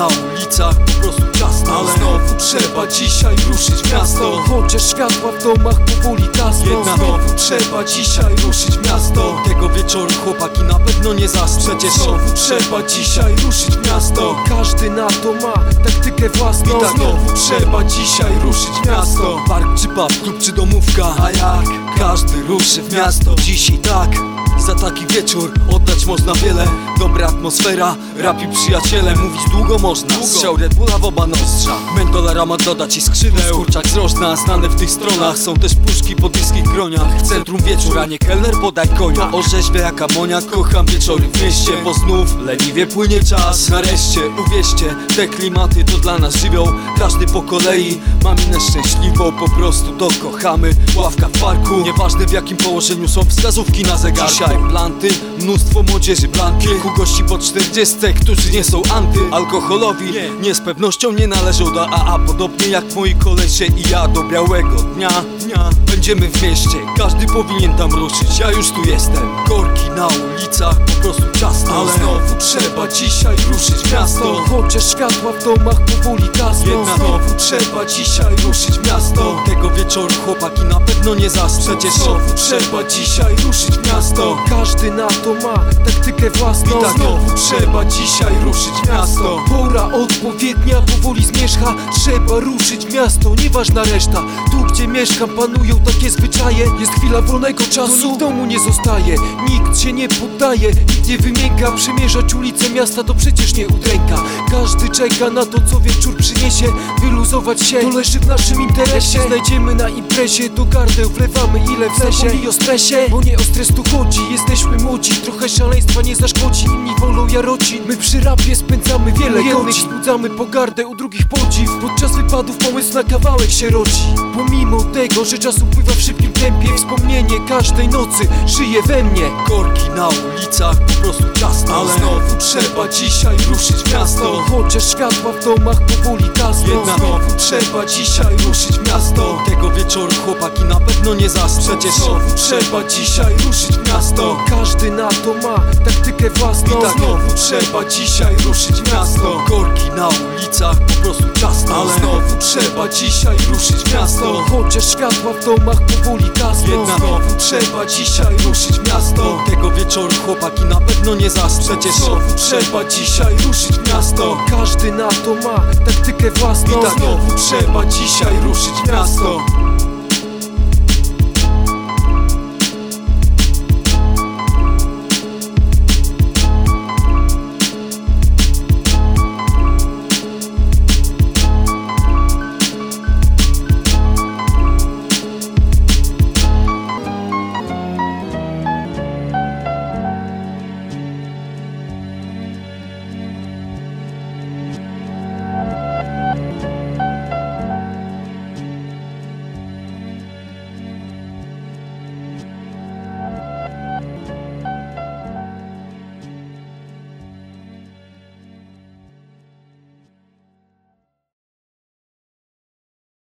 na ulicach po prostu ciasno. Ale znowu trzeba dzisiaj ruszyć miasto. Chociaż światła w domach powoli gasną. Jednak znowu trzeba dzisiaj ruszyć miasto. Tego wieczoru chłopaki na pewno nie zasną Przecież. Znowu trzeba dzisiaj ruszyć miasto. Każdy na to ma taktykę własną. I tak znowu trzeba dzisiaj ruszyć miasto. Park czy pub, klub czy domówka. A jak? Każdy ruszy w miasto? Dziś i tak za taki wieczór oddać można wiele. Dobra atmosfera, rapi przyjaciele Mówić długo można, strzał Red Bulla w oba nostrza. Mentola rama dodać i skrzydeł. Skurczak z rożna, znane w tych stronach. Są też puszki po bliskich groniach. Centrum wieczór, a nie kelner podaj konia. Orzeźwia jak amonia, kocham wieczory w mieście. Bo znów leniwie płynie czas. Nareszcie, uwierzcie, te klimaty to dla nas żywioł. Każdy po kolei ma minę szczęśliwą Po prostu to kochamy Ławka w parku, nieważne w jakim położeniu są wskazówki na zegarku. Dzisiaj planty, mnóstwo młodzieży blanki. Kilku gości po 40, którzy nie są antyalkoholowi Nie. z pewnością nie należą do AA Podobnie jak moi kolesie i ja do białego dnia, dnia. Będziemy w mieście, każdy powinien tam ruszyć. Ja już tu jestem, korki na ulicach Po prostu ciasno, ale znowu trzeba dzisiaj ruszyć miasto. Chociaż światła w domach powoli gasną trzeba dzisiaj ruszyć miasto. Tego wieczoru chłopaki na pewno nie zasną. Przecież znowu trzeba dzisiaj ruszyć miasto. Każdy na to ma taktykę własną. I tak znowu trzeba dzisiaj ruszyć miasto. Pora odpowiednia powoli zmierzcha Trzeba ruszyć miasto, nieważna reszta. Tu gdzie mieszkam panują takie zwyczaje. Jest chwila wolnego czasu, w domu nie zostaje. Nikt się nie poddaje, nikt nie wymięka Przemierzać ulice miasta to przecież nie udręka. Każdy czeka na to co wieczór przyniesie. Wyluzować się, to leży w naszym interesie. Znajdziemy na imprezie, do gardeł wlewamy ile w sesie I o stresie, bo nie o stres tu chodzi Jesteśmy młodzi, trochę szaleństwa nie zaszkodzi Inni wolą jarocin, my przy rapie spędzamy wiele Jednych wzbudzamy pogardę, u drugich podziw. Podczas wypadów pomysł na kawałek się rodzi. Pomimo tego, że czas upływa w szybkim tempie Wspomnienie każdej nocy żyje we mnie. Korki na ulicach po prostu ciasno. Ale znowu trzeba dzisiaj ruszyć miasto. Chociaż światła w domach powoli gasną Jednak znowu trzeba dzisiaj ruszyć miasto. Tego wieczoru chłopaki na pewno nie zasną. Przecież znowu trzeba dzisiaj ruszyć miasto. Każdy na to ma taktykę własną. I tak znowu trzeba dzisiaj ruszyć miasto. Korki na ulicach po prostu ciasno. Ale znowu trzeba dzisiaj ruszyć miasto. Chociaż światła w domach powoli gasną. Jednak znowu trzeba dzisiaj ruszyć miasto. Tego wieczoru chłopaki na pewno nie zasną Przecież znowu trzeba dzisiaj ruszyć miasto. Każdy na to ma taktykę własną. I tak znowu trzeba dzisiaj ruszyć miasto